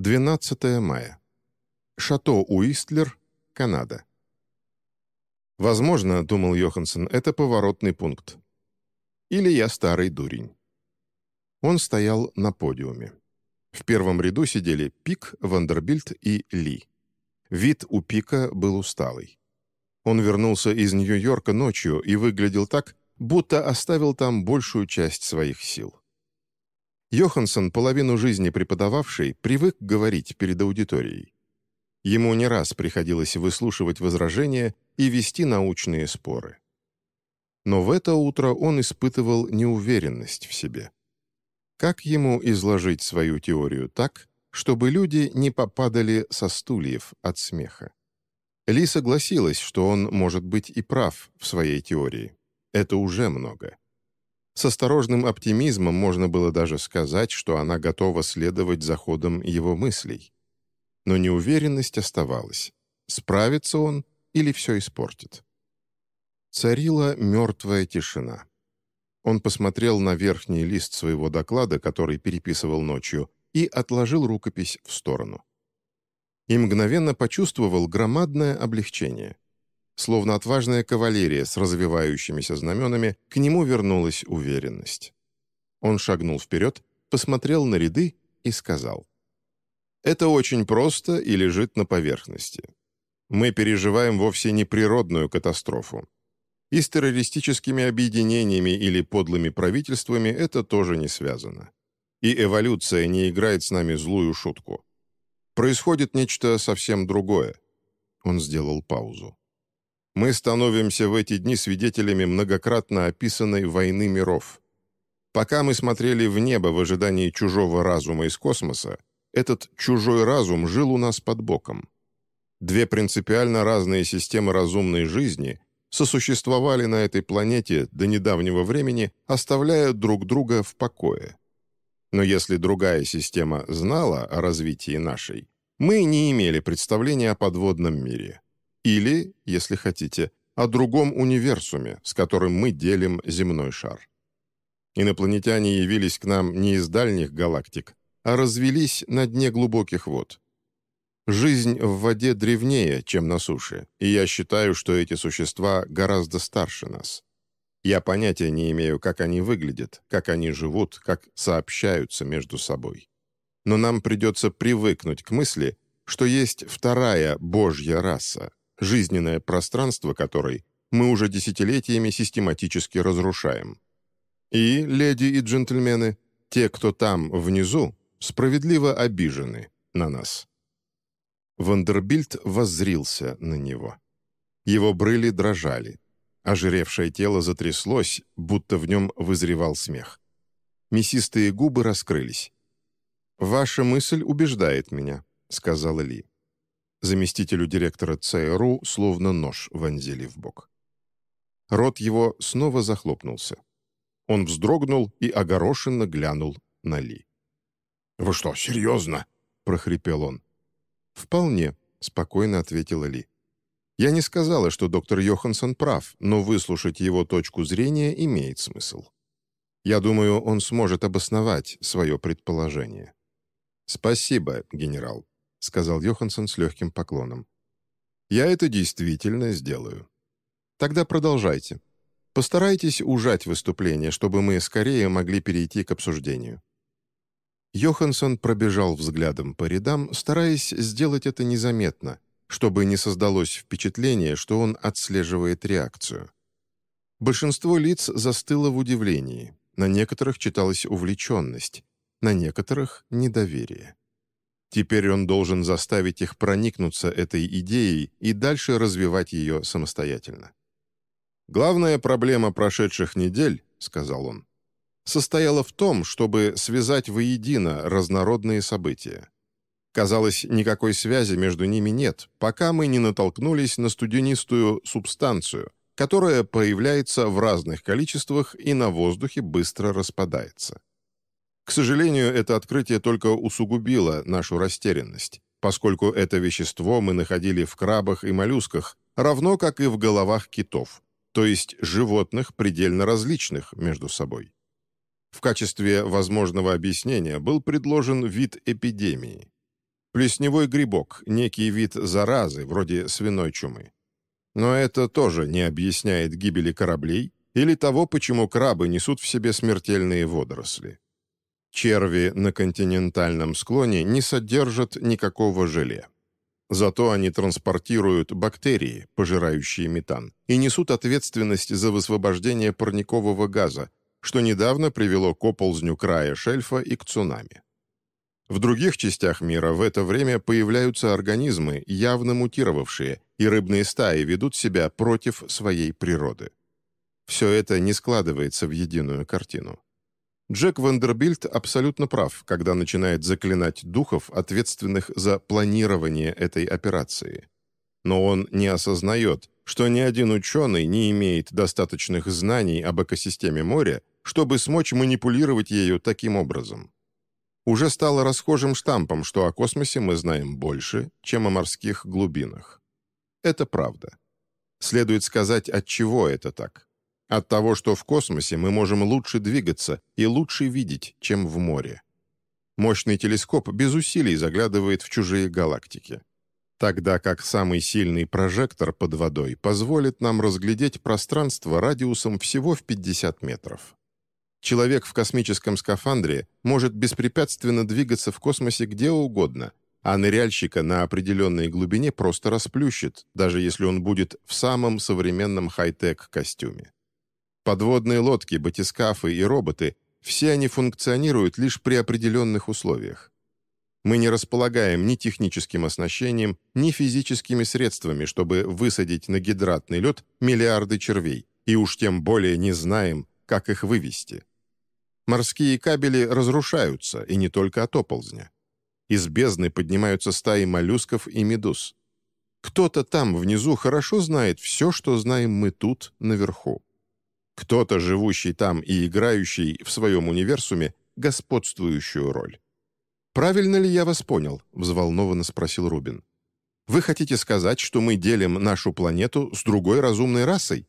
12 мая. Шато Уистлер, Канада. Возможно, думал Йоханссон, это поворотный пункт. Или я старый дурень. Он стоял на подиуме. В первом ряду сидели Пик, Вандербильт и Ли. Вид у Пика был усталый. Он вернулся из Нью-Йорка ночью и выглядел так, будто оставил там большую часть своих сил. Йоханссон, половину жизни преподававший, привык говорить перед аудиторией. Ему не раз приходилось выслушивать возражения и вести научные споры. Но в это утро он испытывал неуверенность в себе. Как ему изложить свою теорию так, чтобы люди не попадали со стульев от смеха? Ли согласилась, что он может быть и прав в своей теории. Это уже много. С осторожным оптимизмом можно было даже сказать, что она готова следовать за ходом его мыслей. Но неуверенность оставалась. Справится он или все испортит? Царила мертвая тишина. Он посмотрел на верхний лист своего доклада, который переписывал ночью, и отложил рукопись в сторону. И мгновенно почувствовал громадное облегчение. Словно отважная кавалерия с развивающимися знаменами, к нему вернулась уверенность. Он шагнул вперед, посмотрел на ряды и сказал. «Это очень просто и лежит на поверхности. Мы переживаем вовсе не природную катастрофу. И с террористическими объединениями или подлыми правительствами это тоже не связано. И эволюция не играет с нами злую шутку. Происходит нечто совсем другое». Он сделал паузу мы становимся в эти дни свидетелями многократно описанной войны миров. Пока мы смотрели в небо в ожидании чужого разума из космоса, этот чужой разум жил у нас под боком. Две принципиально разные системы разумной жизни сосуществовали на этой планете до недавнего времени, оставляя друг друга в покое. Но если другая система знала о развитии нашей, мы не имели представления о подводном мире. Или, если хотите, о другом универсуме, с которым мы делим земной шар. Инопланетяне явились к нам не из дальних галактик, а развелись на дне глубоких вод. Жизнь в воде древнее, чем на суше, и я считаю, что эти существа гораздо старше нас. Я понятия не имею, как они выглядят, как они живут, как сообщаются между собой. Но нам придется привыкнуть к мысли, что есть вторая божья раса, жизненное пространство которой мы уже десятилетиями систематически разрушаем. И, леди и джентльмены, те, кто там, внизу, справедливо обижены на нас». Вандербильд воззрился на него. Его брыли дрожали. Ожиревшее тело затряслось, будто в нем вызревал смех. Мясистые губы раскрылись. «Ваша мысль убеждает меня», — сказала Ли. Заместителю директора ЦРУ словно нож вонзили в бок. Рот его снова захлопнулся. Он вздрогнул и огорошенно глянул на Ли. «Вы что, серьезно?» — прохрипел он. «Вполне», — спокойно ответила Ли. «Я не сказала, что доктор Йоханссон прав, но выслушать его точку зрения имеет смысл. Я думаю, он сможет обосновать свое предположение». «Спасибо, генерал», — сказал Йоханссон с легким поклоном. «Я это действительно сделаю. Тогда продолжайте. Постарайтесь ужать выступление, чтобы мы скорее могли перейти к обсуждению». Йоханссон пробежал взглядом по рядам, стараясь сделать это незаметно, чтобы не создалось впечатление, что он отслеживает реакцию. Большинство лиц застыло в удивлении, на некоторых читалась увлеченность, на некоторых — недоверие. Теперь он должен заставить их проникнуться этой идеей и дальше развивать ее самостоятельно. «Главная проблема прошедших недель», — сказал он, состояла в том, чтобы связать воедино разнородные события. Казалось, никакой связи между ними нет, пока мы не натолкнулись на студенистую субстанцию, которая появляется в разных количествах и на воздухе быстро распадается. К сожалению, это открытие только усугубило нашу растерянность, поскольку это вещество мы находили в крабах и моллюсках, равно как и в головах китов, то есть животных предельно различных между собой. В качестве возможного объяснения был предложен вид эпидемии. Плесневой грибок – некий вид заразы, вроде свиной чумы. Но это тоже не объясняет гибели кораблей или того, почему крабы несут в себе смертельные водоросли. Черви на континентальном склоне не содержат никакого желе. Зато они транспортируют бактерии, пожирающие метан, и несут ответственность за высвобождение парникового газа, что недавно привело к оползню края шельфа и к цунами. В других частях мира в это время появляются организмы, явно мутировавшие, и рыбные стаи ведут себя против своей природы. Все это не складывается в единую картину. Джек Вандербильт абсолютно прав, когда начинает заклинать духов, ответственных за планирование этой операции. Но он не осознает, что ни один ученый не имеет достаточных знаний об экосистеме моря, чтобы смочь манипулировать ею таким образом. Уже стало расхожим штампом, что о космосе мы знаем больше, чем о морских глубинах. Это правда. Следует сказать, от чего это так. От того, что в космосе мы можем лучше двигаться и лучше видеть, чем в море. Мощный телескоп без усилий заглядывает в чужие галактики. Тогда как самый сильный прожектор под водой позволит нам разглядеть пространство радиусом всего в 50 метров. Человек в космическом скафандре может беспрепятственно двигаться в космосе где угодно, а ныряльщика на определенной глубине просто расплющит, даже если он будет в самом современном хай-тек костюме. Подводные лодки, батискафы и роботы – все они функционируют лишь при определенных условиях. Мы не располагаем ни техническим оснащением, ни физическими средствами, чтобы высадить на гидратный лед миллиарды червей, и уж тем более не знаем, как их вывести. Морские кабели разрушаются, и не только от оползня. Из бездны поднимаются стаи моллюсков и медуз. Кто-то там внизу хорошо знает все, что знаем мы тут, наверху. Кто-то, живущий там и играющий в своем универсуме, господствующую роль. «Правильно ли я вас понял?» — взволнованно спросил Рубин. «Вы хотите сказать, что мы делим нашу планету с другой разумной расой?»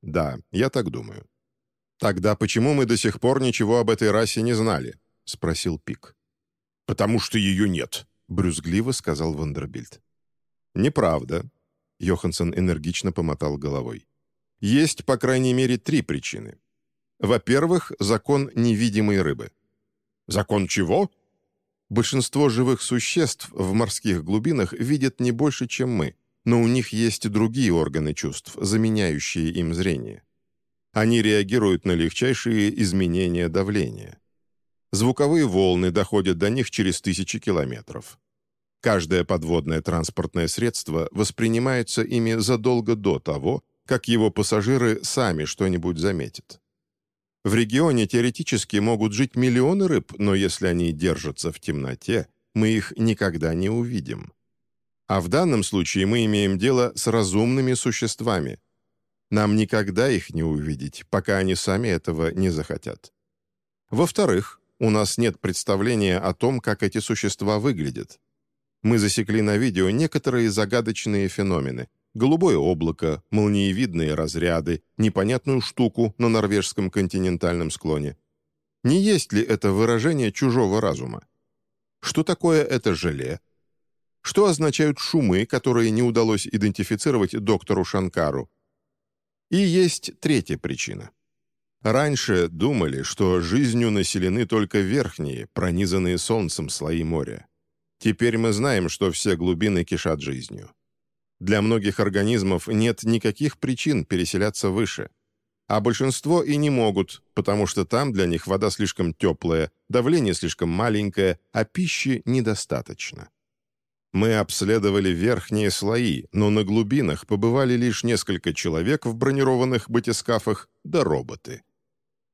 «Да, я так думаю». «Тогда почему мы до сих пор ничего об этой расе не знали?» — спросил Пик. «Потому что ее нет», — брюзгливо сказал Вандербильд. «Неправда», — Йоханссон энергично помотал головой. Есть, по крайней мере, три причины. Во-первых, закон невидимой рыбы. Закон чего? Большинство живых существ в морских глубинах видят не больше, чем мы, но у них есть другие органы чувств, заменяющие им зрение. Они реагируют на легчайшие изменения давления. Звуковые волны доходят до них через тысячи километров. Каждое подводное транспортное средство воспринимается ими задолго до того, как его пассажиры сами что-нибудь заметят. В регионе теоретически могут жить миллионы рыб, но если они держатся в темноте, мы их никогда не увидим. А в данном случае мы имеем дело с разумными существами. Нам никогда их не увидеть, пока они сами этого не захотят. Во-вторых, у нас нет представления о том, как эти существа выглядят. Мы засекли на видео некоторые загадочные феномены, голубое облако, молниевидные разряды, непонятную штуку на норвежском континентальном склоне. Не есть ли это выражение чужого разума? Что такое это желе? Что означают шумы, которые не удалось идентифицировать доктору Шанкару? И есть третья причина. Раньше думали, что жизнью населены только верхние, пронизанные солнцем слои моря. Теперь мы знаем, что все глубины кишат жизнью. Для многих организмов нет никаких причин переселяться выше. А большинство и не могут, потому что там для них вода слишком теплая, давление слишком маленькое, а пищи недостаточно. Мы обследовали верхние слои, но на глубинах побывали лишь несколько человек в бронированных батискафах да роботы.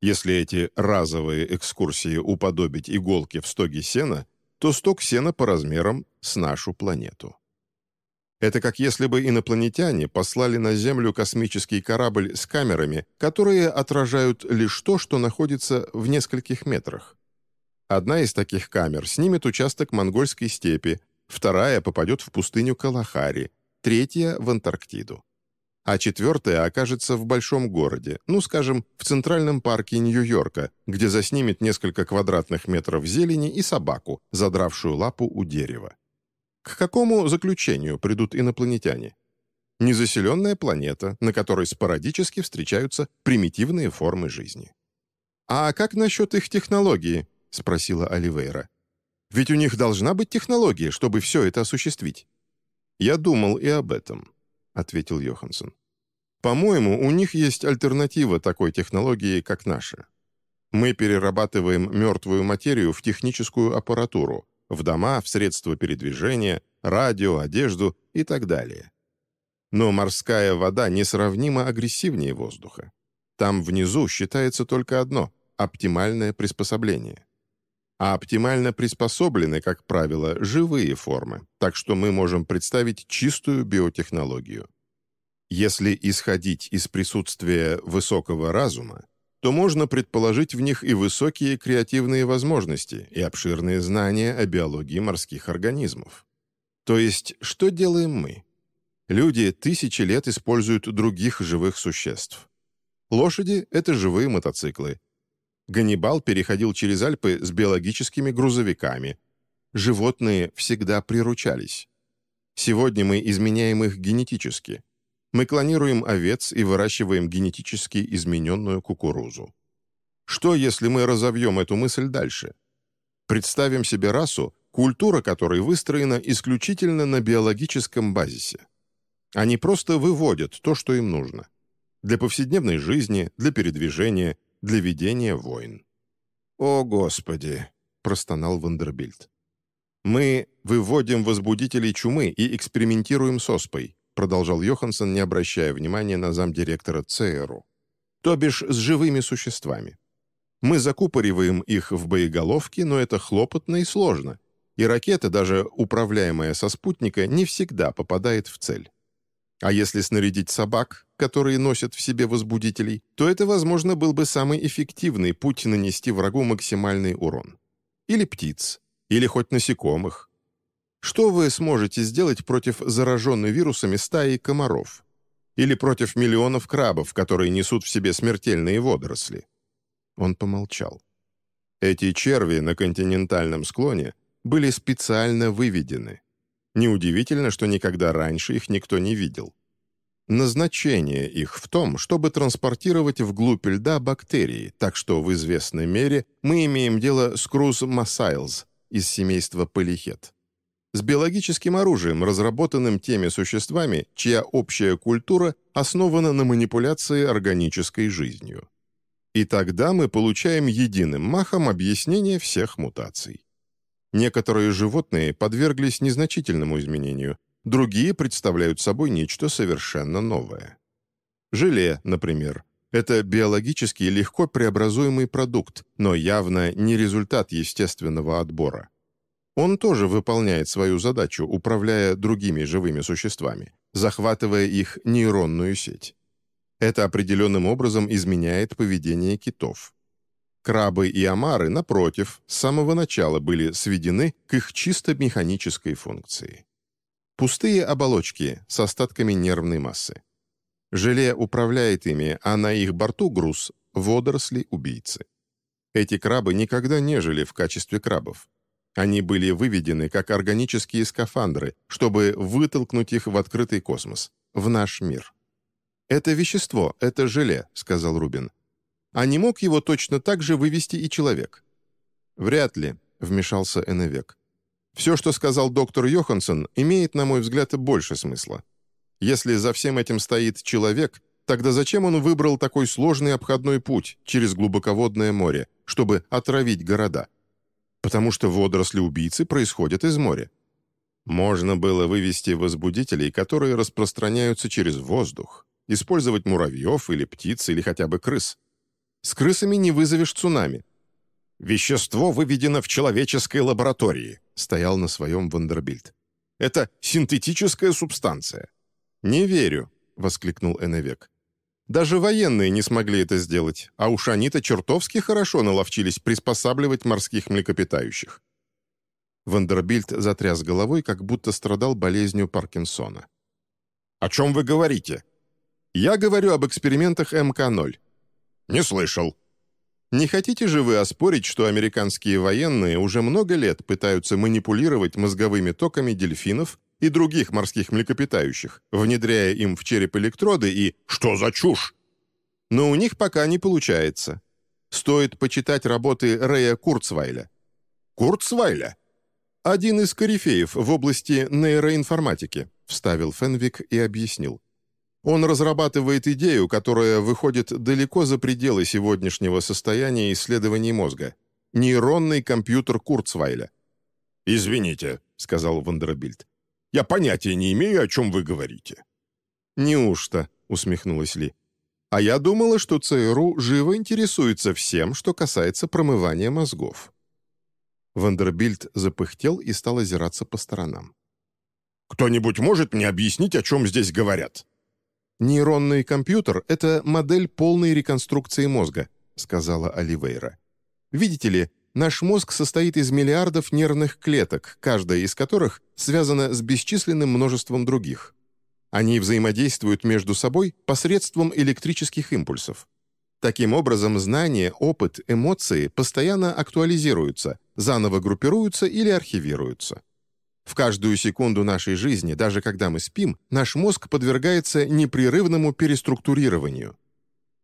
Если эти разовые экскурсии уподобить иголки в стоге сена, то сток сена по размерам с нашу планету. Это как если бы инопланетяне послали на Землю космический корабль с камерами, которые отражают лишь то, что находится в нескольких метрах. Одна из таких камер снимет участок монгольской степи, вторая попадет в пустыню Калахари, третья — в Антарктиду. А четвертая окажется в большом городе, ну, скажем, в Центральном парке Нью-Йорка, где заснимет несколько квадратных метров зелени и собаку, задравшую лапу у дерева. К какому заключению придут инопланетяне? Незаселенная планета, на которой спорадически встречаются примитивные формы жизни. «А как насчет их технологии?» — спросила Оливейра. «Ведь у них должна быть технология, чтобы все это осуществить». «Я думал и об этом», — ответил Йоханссон. «По-моему, у них есть альтернатива такой технологии, как наша. Мы перерабатываем мертвую материю в техническую аппаратуру, в дома, в средства передвижения, радио, одежду и так далее. Но морская вода несравнимо агрессивнее воздуха. Там внизу считается только одно – оптимальное приспособление. А оптимально приспособлены, как правило, живые формы, так что мы можем представить чистую биотехнологию. Если исходить из присутствия высокого разума, то можно предположить в них и высокие креативные возможности, и обширные знания о биологии морских организмов. То есть, что делаем мы? Люди тысячи лет используют других живых существ. Лошади — это живые мотоциклы. Ганнибал переходил через Альпы с биологическими грузовиками. Животные всегда приручались. Сегодня мы изменяем их генетически — мы клонируем овец и выращиваем генетически измененную кукурузу. Что, если мы разовьем эту мысль дальше? Представим себе расу, культура которой выстроена исключительно на биологическом базисе. Они просто выводят то, что им нужно. Для повседневной жизни, для передвижения, для ведения войн. «О, Господи!» – простонал Вандербильд. «Мы выводим возбудителей чумы и экспериментируем с оспой продолжал Йоханссон, не обращая внимания на замдиректора ЦРУ. То бишь с живыми существами. Мы закупориваем их в боеголовке, но это хлопотно и сложно, и ракета, даже управляемая со спутника, не всегда попадает в цель. А если снарядить собак, которые носят в себе возбудителей, то это, возможно, был бы самый эффективный путь нанести врагу максимальный урон. Или птиц, или хоть насекомых, что вы сможете сделать против зараженной вирусами стаи комаров? Или против миллионов крабов, которые несут в себе смертельные водоросли?» Он помолчал. Эти черви на континентальном склоне были специально выведены. Неудивительно, что никогда раньше их никто не видел. Назначение их в том, чтобы транспортировать вглубь льда бактерии, так что в известной мере мы имеем дело с круз массайлз из семейства полихет с биологическим оружием, разработанным теми существами, чья общая культура основана на манипуляции органической жизнью. И тогда мы получаем единым махом объяснение всех мутаций. Некоторые животные подверглись незначительному изменению, другие представляют собой нечто совершенно новое. Желе, например, это биологически легко преобразуемый продукт, но явно не результат естественного отбора. Он тоже выполняет свою задачу, управляя другими живыми существами, захватывая их нейронную сеть. Это определенным образом изменяет поведение китов. Крабы и омары, напротив, с самого начала были сведены к их чисто механической функции. Пустые оболочки с остатками нервной массы. Желе управляет ими, а на их борту груз – водоросли-убийцы. Эти крабы никогда не жили в качестве крабов. Они были выведены как органические скафандры, чтобы вытолкнуть их в открытый космос, в наш мир. «Это вещество, это желе», — сказал Рубин. «А не мог его точно так же вывести и человек?» «Вряд ли», — вмешался Эннвек. «Все, что сказал доктор Йоханссон, имеет, на мой взгляд, больше смысла. Если за всем этим стоит человек, тогда зачем он выбрал такой сложный обходной путь через глубоководное море, чтобы отравить города?» Потому что водоросли-убийцы происходят из моря. Можно было вывести возбудителей, которые распространяются через воздух, использовать муравьев или птиц или хотя бы крыс. С крысами не вызовешь цунами. «Вещество выведено в человеческой лаборатории», — стоял на своем Вандербильд. «Это синтетическая субстанция». «Не верю», — воскликнул Эннвек. Даже военные не смогли это сделать, а уж они-то чертовски хорошо наловчились приспосабливать морских млекопитающих. Вандербильд затряс головой, как будто страдал болезнью Паркинсона. «О чем вы говорите?» «Я говорю об экспериментах МК-0». «Не слышал». Не хотите же вы оспорить, что американские военные уже много лет пытаются манипулировать мозговыми токами дельфинов и других морских млекопитающих, внедряя им в череп электроды и «Что за чушь?» Но у них пока не получается. Стоит почитать работы Рэя Курцвайля. Курцвайля? Один из корифеев в области нейроинформатики, вставил Фенвик и объяснил. Он разрабатывает идею, которая выходит далеко за пределы сегодняшнего состояния исследований мозга. Нейронный компьютер Курцвайля. «Извините», — сказал Вандербильд. «Я понятия не имею, о чем вы говорите». «Неужто?» — усмехнулась Ли. «А я думала, что ЦРУ живо интересуется всем, что касается промывания мозгов». Вандербильд запыхтел и стал озираться по сторонам. «Кто-нибудь может мне объяснить, о чем здесь говорят?» «Нейронный компьютер — это модель полной реконструкции мозга», — сказала Оливейра. «Видите ли, наш мозг состоит из миллиардов нервных клеток, каждая из которых связана с бесчисленным множеством других. Они взаимодействуют между собой посредством электрических импульсов. Таким образом, знания, опыт, эмоции постоянно актуализируются, заново группируются или архивируются. В каждую секунду нашей жизни, даже когда мы спим, наш мозг подвергается непрерывному переструктурированию.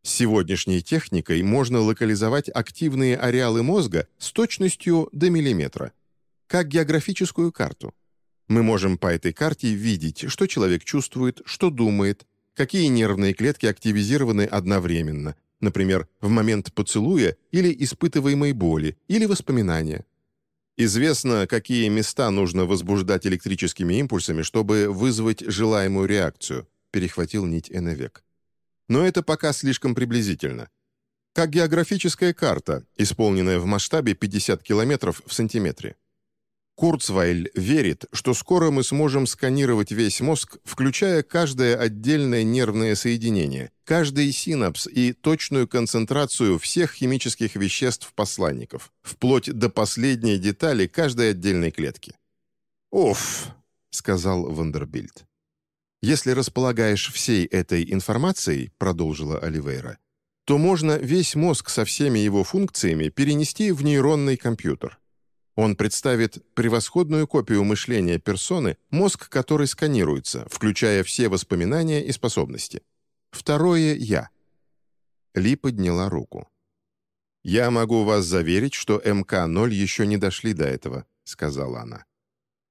С сегодняшней техникой можно локализовать активные ареалы мозга с точностью до миллиметра, как географическую карту. Мы можем по этой карте видеть, что человек чувствует, что думает, какие нервные клетки активизированы одновременно, например, в момент поцелуя или испытываемой боли, или воспоминания. Известно, какие места нужно возбуждать электрическими импульсами, чтобы вызвать желаемую реакцию, перехватил нить Эневек. Но это пока слишком приблизительно. Как географическая карта, исполненная в масштабе 50 километров в сантиметре. Курцвайль верит, что скоро мы сможем сканировать весь мозг, включая каждое отдельное нервное соединение, каждый синапс и точную концентрацию всех химических веществ-посланников, вплоть до последней детали каждой отдельной клетки. «Уф», — сказал Вандербильд. «Если располагаешь всей этой информацией», — продолжила Оливейра, то можно весь мозг со всеми его функциями перенести в нейронный компьютер. Он представит превосходную копию мышления персоны, мозг которой сканируется, включая все воспоминания и способности. Второе «я». Ли подняла руку. «Я могу вас заверить, что МК-0 еще не дошли до этого», — сказала она.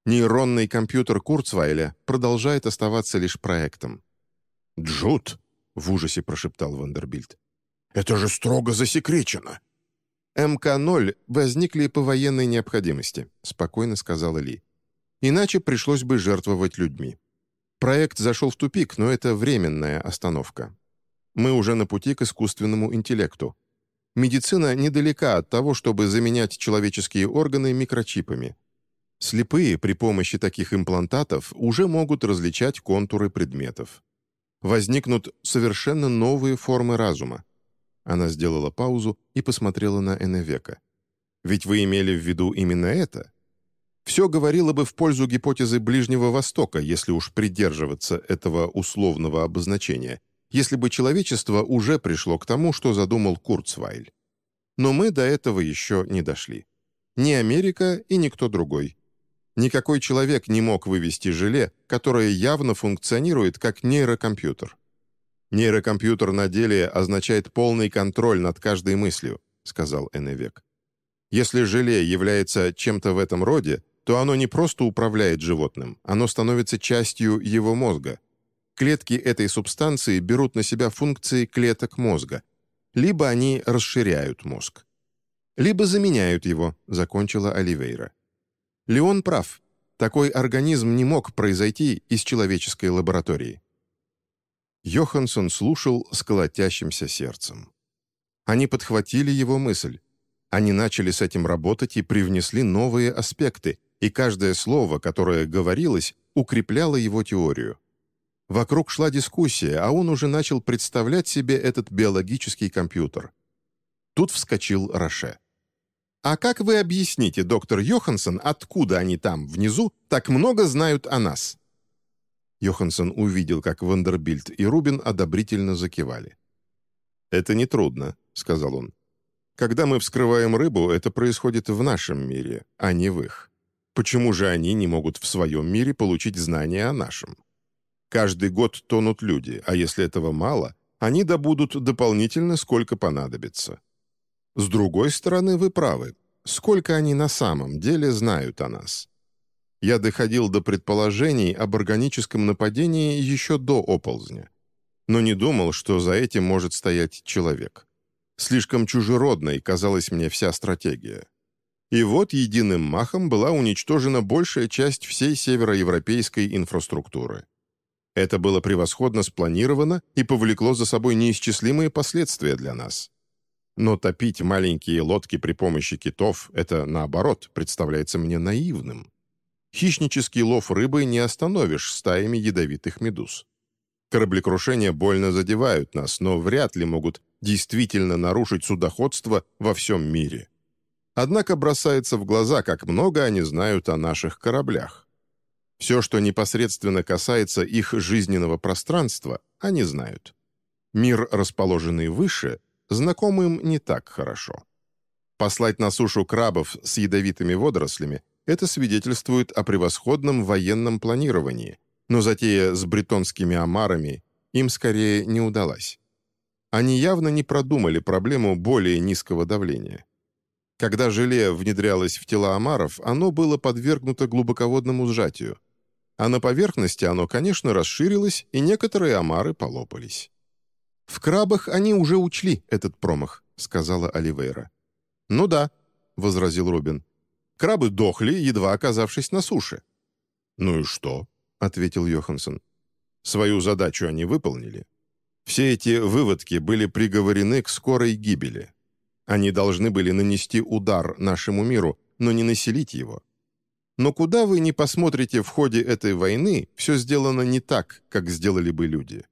Нейронный компьютер Курцвайля продолжает оставаться лишь проектом. «Джуд!» — в ужасе прошептал Вандербильд. «Это же строго засекречено!» МК-0 возникли по военной необходимости», — спокойно сказала Ли. «Иначе пришлось бы жертвовать людьми. Проект зашел в тупик, но это временная остановка. Мы уже на пути к искусственному интеллекту. Медицина недалека от того, чтобы заменять человеческие органы микрочипами. Слепые при помощи таких имплантатов уже могут различать контуры предметов. Возникнут совершенно новые формы разума. Она сделала паузу и посмотрела на Эневека. «Ведь вы имели в виду именно это?» Все говорило бы в пользу гипотезы Ближнего Востока, если уж придерживаться этого условного обозначения, если бы человечество уже пришло к тому, что задумал Курцвайль. Но мы до этого еще не дошли. Ни Америка и никто другой. Никакой человек не мог вывести желе, которое явно функционирует как нейрокомпьютер. «Нейрокомпьютер на деле означает полный контроль над каждой мыслью», — сказал Эневек. «Если желе является чем-то в этом роде, то оно не просто управляет животным, оно становится частью его мозга. Клетки этой субстанции берут на себя функции клеток мозга. Либо они расширяют мозг. Либо заменяют его», — закончила Оливейра. Леон прав. Такой организм не мог произойти из человеческой лаборатории. Йоханссон слушал с колотящимся сердцем. Они подхватили его мысль. Они начали с этим работать и привнесли новые аспекты, и каждое слово, которое говорилось, укрепляло его теорию. Вокруг шла дискуссия, а он уже начал представлять себе этот биологический компьютер. Тут вскочил Роше. «А как вы объясните, доктор Йоханссон, откуда они там, внизу, так много знают о нас?» Йоханссон увидел, как Вандербильд и Рубин одобрительно закивали. «Это нетрудно», — сказал он. Когда мы вскрываем рыбу, это происходит в нашем мире, а не в их. Почему же они не могут в своем мире получить знания о нашем? Каждый год тонут люди, а если этого мало, они добудут дополнительно, сколько понадобится. С другой стороны, вы правы. Сколько они на самом деле знают о нас? Я доходил до предположений об органическом нападении еще до оползня. Но не думал, что за этим может стоять человек. Слишком чужеродной казалась мне вся стратегия. И вот единым махом была уничтожена большая часть всей североевропейской инфраструктуры. Это было превосходно спланировано и повлекло за собой неисчислимые последствия для нас. Но топить маленькие лодки при помощи китов – это, наоборот, представляется мне наивным. Хищнический лов рыбы не остановишь стаями ядовитых медуз. Кораблекрушения больно задевают нас, но вряд ли могут действительно нарушить судоходство во всем мире. Однако бросается в глаза, как много они знают о наших кораблях. Все, что непосредственно касается их жизненного пространства, они знают. Мир, расположенный выше, знаком им не так хорошо. Послать на сушу крабов с ядовитыми водорослями – это свидетельствует о превосходном военном планировании, но затея с бретонскими омарами им скорее не удалась. Они явно не продумали проблему более низкого давления. Когда желе внедрялось в тела омаров, оно было подвергнуто глубоководному сжатию – а на поверхности оно, конечно, расширилось, и некоторые омары полопались. «В крабах они уже учли этот промах», — сказала Оливейра. «Ну да», — возразил Робин. «Крабы дохли, едва оказавшись на суше». «Ну и что?» — ответил Йоханссон. «Свою задачу они выполнили. Все эти выводки были приговорены к скорой гибели. Они должны были нанести удар нашему миру, но не населить его. Но куда вы не посмотрите в ходе этой войны, все сделано не так, как сделали бы люди.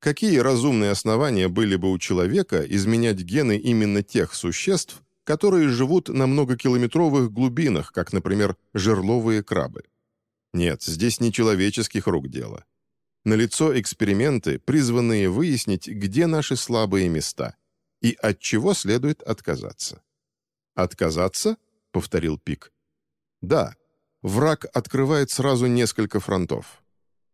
Какие разумные основания были бы у человека изменять гены именно тех существ, которые живут на многокилометровых глубинах, как, например, жерловые крабы? Нет, здесь не человеческих рук дело. Налицо эксперименты, призванные выяснить, где наши слабые места и от чего следует отказаться. «Отказаться?» — повторил Пик. «Да, враг открывает сразу несколько фронтов.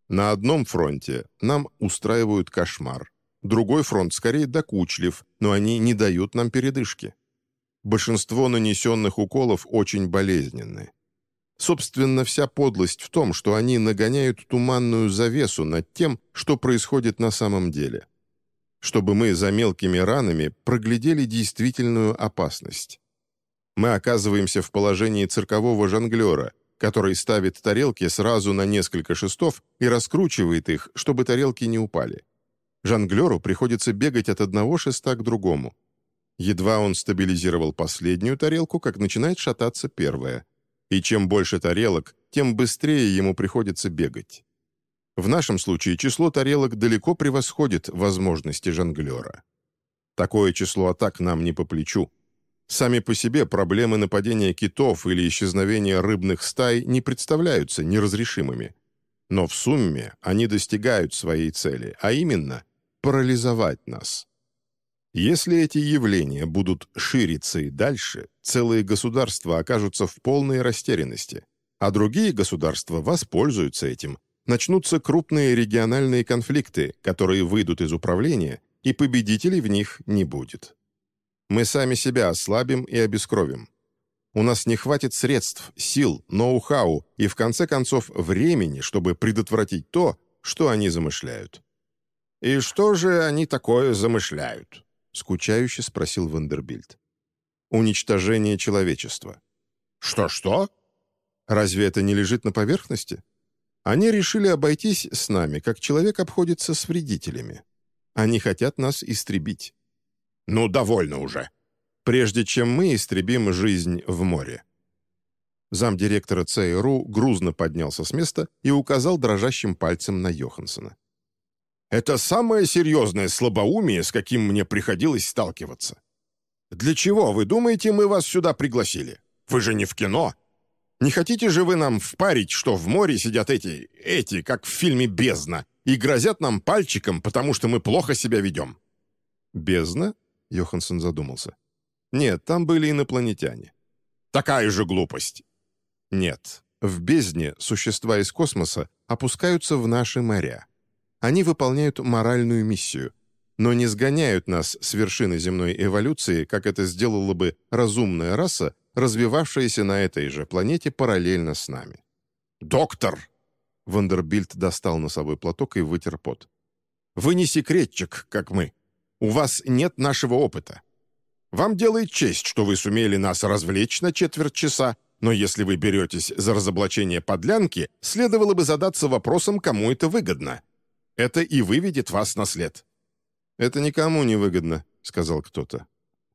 На одном фронте нам устраивают кошмар. Другой фронт скорее докучлив, но они не дают нам передышки. Большинство нанесенных уколов очень болезненны. Собственно, вся подлость в том, что они нагоняют туманную завесу над тем, что происходит на самом деле. Чтобы мы за мелкими ранами проглядели действительную опасность. Мы оказываемся в положении циркового жонглера – который ставит тарелки сразу на несколько шестов и раскручивает их, чтобы тарелки не упали. Жонглеру приходится бегать от одного шеста к другому. Едва он стабилизировал последнюю тарелку, как начинает шататься первая. И чем больше тарелок, тем быстрее ему приходится бегать. В нашем случае число тарелок далеко превосходит возможности жонглера. Такое число атак нам не по плечу, Сами по себе проблемы нападения китов или исчезновения рыбных стай не представляются неразрешимыми. Но в сумме они достигают своей цели, а именно парализовать нас. Если эти явления будут шириться и дальше, целые государства окажутся в полной растерянности, а другие государства воспользуются этим. Начнутся крупные региональные конфликты, которые выйдут из управления, и победителей в них не будет. Мы сами себя ослабим и обескровим. У нас не хватит средств, сил, ноу-хау и, в конце концов, времени, чтобы предотвратить то, что они замышляют». «И что же они такое замышляют?» — скучающе спросил Вандербильд. «Уничтожение человечества». «Что-что?» «Разве это не лежит на поверхности?» Они решили обойтись с нами, как человек обходится с вредителями. Они хотят нас истребить. «Ну, довольно уже!» «Прежде чем мы истребим жизнь в море». Замдиректора ЦРУ грузно поднялся с места и указал дрожащим пальцем на Йоханссона. «Это самое серьезное слабоумие, с каким мне приходилось сталкиваться. Для чего, вы думаете, мы вас сюда пригласили? Вы же не в кино. Не хотите же вы нам впарить, что в море сидят эти, эти, как в фильме «Бездна», и грозят нам пальчиком, потому что мы плохо себя ведем?» «Бездна?» Йоханссон задумался. Нет, там были инопланетяне. Такая же глупость. Нет, в бездне существа из космоса опускаются в наши моря. Они выполняют моральную миссию, но не сгоняют нас с вершины земной эволюции, как это сделала бы разумная раса, развивавшаяся на этой же планете параллельно с нами. «Доктор!» Вандербильд достал носовой платок и вытер пот. «Вы не секретчик, как мы. У вас нет нашего опыта. Вам делает честь, что вы сумели нас развлечь на четверть часа, но если вы беретесь за разоблачение подлянки, следовало бы задаться вопросом, кому это выгодно. Это и выведет вас на след». «Это никому не выгодно», — сказал кто-то.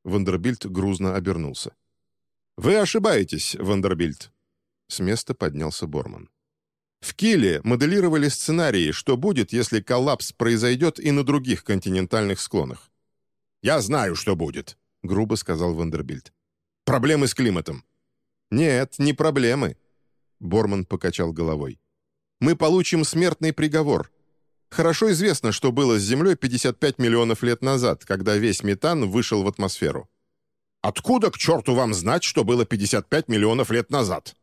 Вандербильд грузно обернулся. «Вы ошибаетесь, Вандербильд». С места поднялся Борман. В Киле моделировали сценарии, что будет, если коллапс произойдет и на других континентальных склонах. «Я знаю, что будет», — грубо сказал Вандербильд. «Проблемы с климатом». «Нет, не проблемы», — Борман покачал головой. «Мы получим смертный приговор. Хорошо известно, что было с Землей 55 миллионов лет назад, когда весь метан вышел в атмосферу. Откуда, к черту, вам знать, что было 55 миллионов лет назад?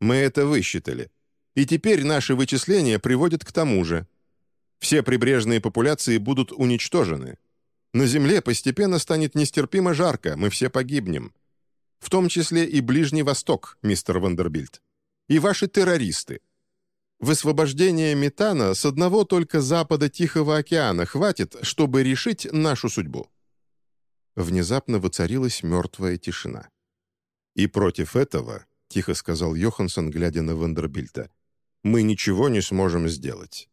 Мы это высчитали. И теперь наши вычисления приводят к тому же. Все прибрежные популяции будут уничтожены. На Земле постепенно станет нестерпимо жарко, мы все погибнем. В том числе и Ближний Восток, мистер Вандербильд. И ваши террористы. Высвобождение метана с одного только запада Тихого океана хватит, чтобы решить нашу судьбу. Внезапно воцарилась мертвая тишина. «И против этого», — тихо сказал Йоханссон, глядя на Вандербильта, «мы ничего не сможем сделать,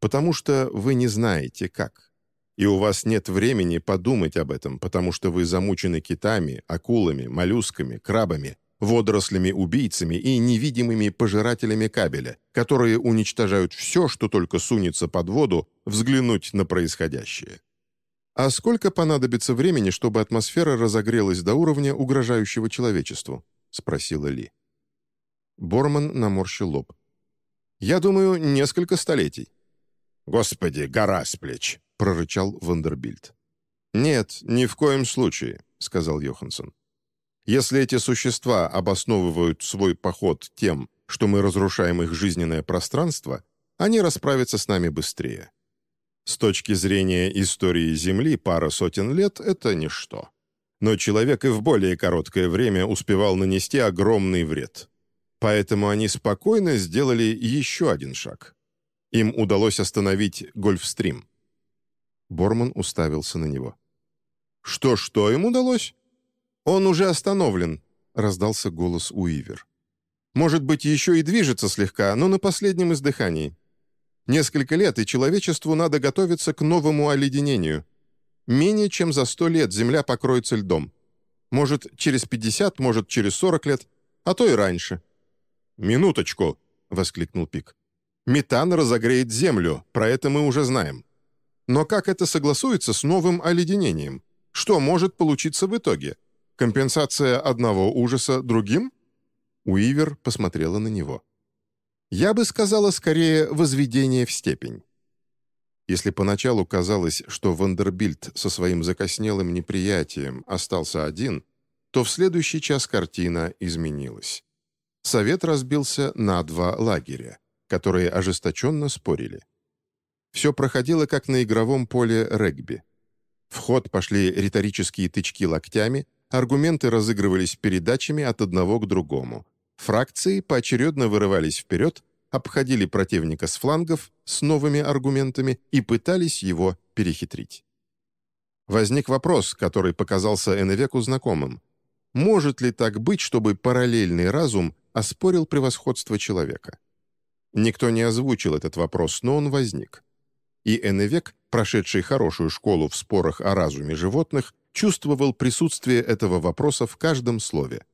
потому что вы не знаете, как. И у вас нет времени подумать об этом, потому что вы замучены китами, акулами, моллюсками, крабами, водорослями-убийцами и невидимыми пожирателями кабеля, которые уничтожают все, что только сунется под воду, взглянуть на происходящее. А сколько понадобится времени, чтобы атмосфера разогрелась до уровня, угрожающего человечеству? спросила Ли. Борман наморщил лоб. «Я думаю, несколько столетий». «Господи, гора с плеч!» — прорычал Вандербильд. «Нет, ни в коем случае», — сказал Йоханссон. «Если эти существа обосновывают свой поход тем, что мы разрушаем их жизненное пространство, они расправятся с нами быстрее. С точки зрения истории Земли пара сотен лет — это ничто. Но человек и в более короткое время успевал нанести огромный вред. Поэтому они спокойно сделали еще один шаг. Им удалось остановить Гольфстрим. Борман уставился на него. «Что-что им удалось?» «Он уже остановлен», — раздался голос Уивер. «Может быть, еще и движется слегка, но на последнем издыхании. Несколько лет, и человечеству надо готовиться к новому оледенению. Менее чем за сто лет Земля покроется льдом. Может, через 50, может, через 40 лет, а то и раньше. «Минуточку!» — воскликнул Пик. «Метан разогреет Землю, про это мы уже знаем. Но как это согласуется с новым оледенением? Что может получиться в итоге? Компенсация одного ужаса другим?» Уивер посмотрела на него. Я бы сказала скорее возведение в степень. Если поначалу казалось, что Вандербильд со своим закоснелым неприятием остался один, то в следующий час картина изменилась. Совет разбился на два лагеря, которые ожесточенно спорили. Все проходило как на игровом поле регби. В ход пошли риторические тычки локтями, аргументы разыгрывались передачами от одного к другому. Фракции поочередно вырывались вперед, обходили противника с флангов с новыми аргументами и пытались его перехитрить. Возник вопрос, который показался Эневеку знакомым. Может ли так быть, чтобы параллельный разум оспорил превосходство человека? Никто не озвучил этот вопрос, но он возник. И Эневек, прошедший хорошую школу в спорах о разуме животных, чувствовал присутствие этого вопроса в каждом слове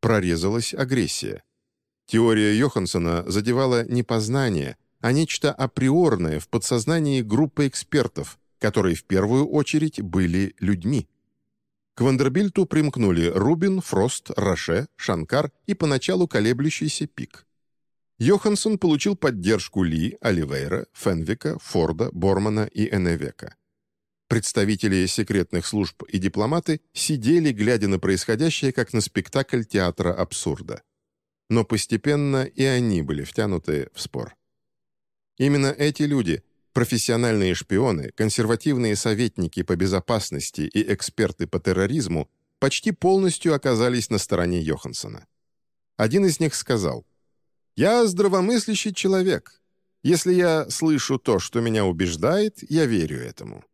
прорезалась агрессия. Теория Йоханссона задевала не познание, а нечто априорное в подсознании группы экспертов, которые в первую очередь были людьми. К Вандербильту примкнули Рубин, Фрост, Роше, Шанкар и поначалу колеблющийся Пик. Йоханссон получил поддержку Ли, Оливейра, Фенвика, Форда, Бормана и Эневека. Представители секретных служб и дипломаты сидели, глядя на происходящее, как на спектакль театра абсурда. Но постепенно и они были втянуты в спор. Именно эти люди, профессиональные шпионы, консервативные советники по безопасности и эксперты по терроризму, почти полностью оказались на стороне Йоханссона. Один из них сказал, «Я здравомыслящий человек. Если я слышу то, что меня убеждает, я верю этому.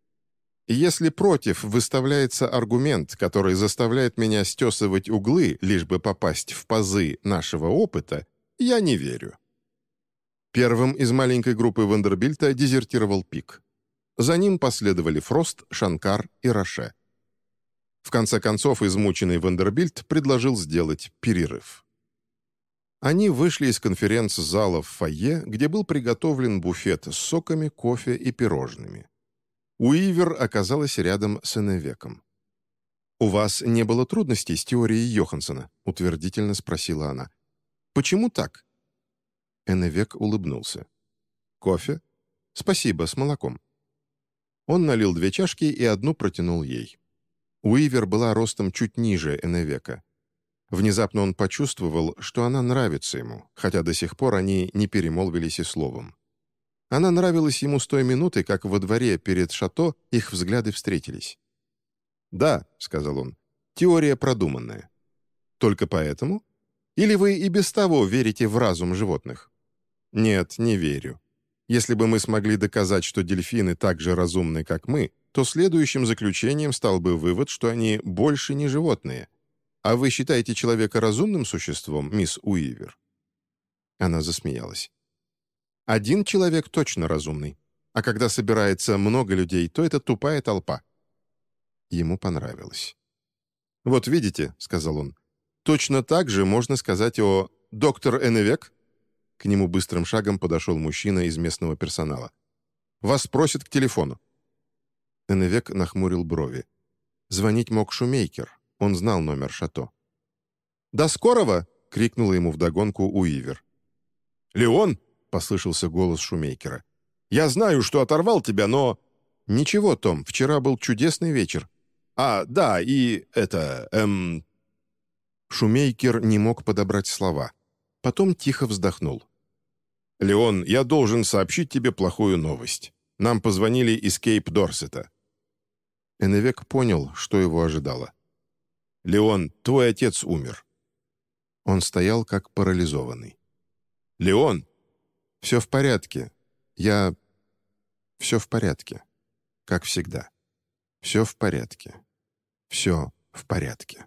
Если против выставляется аргумент, который заставляет меня стесывать углы, лишь бы попасть в пазы нашего опыта, я не верю». Первым из маленькой группы Вандербильта дезертировал Пик. За ним последовали Фрост, Шанкар и Роше. В конце концов, измученный Вандербильт предложил сделать перерыв. Они вышли из конференц-зала в фойе, где был приготовлен буфет с соками, кофе и пирожными. Уивер оказалась рядом с Эннвеком. «У вас не было трудностей с теорией Йоханссона?» — утвердительно спросила она. «Почему так?» Эннвек улыбнулся. «Кофе?» «Спасибо, с молоком». Он налил две чашки и одну протянул ей. Уивер была ростом чуть ниже Эннвека. Внезапно он почувствовал, что она нравится ему, хотя до сих пор они не перемолвились и словом. Она нравилась ему с той минуты, как во дворе перед шато их взгляды встретились. «Да», — сказал он, — «теория продуманная». «Только поэтому? Или вы и без того верите в разум животных?» «Нет, не верю. Если бы мы смогли доказать, что дельфины так же разумны, как мы, то следующим заключением стал бы вывод, что они больше не животные. А вы считаете человека разумным существом, мисс Уивер?» Она засмеялась. Один человек точно разумный, а когда собирается много людей, то это тупая толпа. Ему понравилось. «Вот видите», — сказал он, — «точно так же можно сказать о доктор Эневек». К нему быстрым шагом подошел мужчина из местного персонала. «Вас просят к телефону». Эневек нахмурил брови. Звонить мог Шумейкер. Он знал номер шато. «До скорого!» — крикнула ему вдогонку Уивер. «Леон!» послышался голос Шумейкера. «Я знаю, что оторвал тебя, но...» «Ничего, Том, вчера был чудесный вечер». «А, да, и это... эм...» Шумейкер не мог подобрать слова. Потом тихо вздохнул. «Леон, я должен сообщить тебе плохую новость. Нам позвонили из Кейп-Дорсета». Эневек понял, что его ожидало. «Леон, твой отец умер». Он стоял как парализованный. «Леон!» «Все в порядке. Я... Все в порядке. Как всегда. Все в порядке. Все в порядке».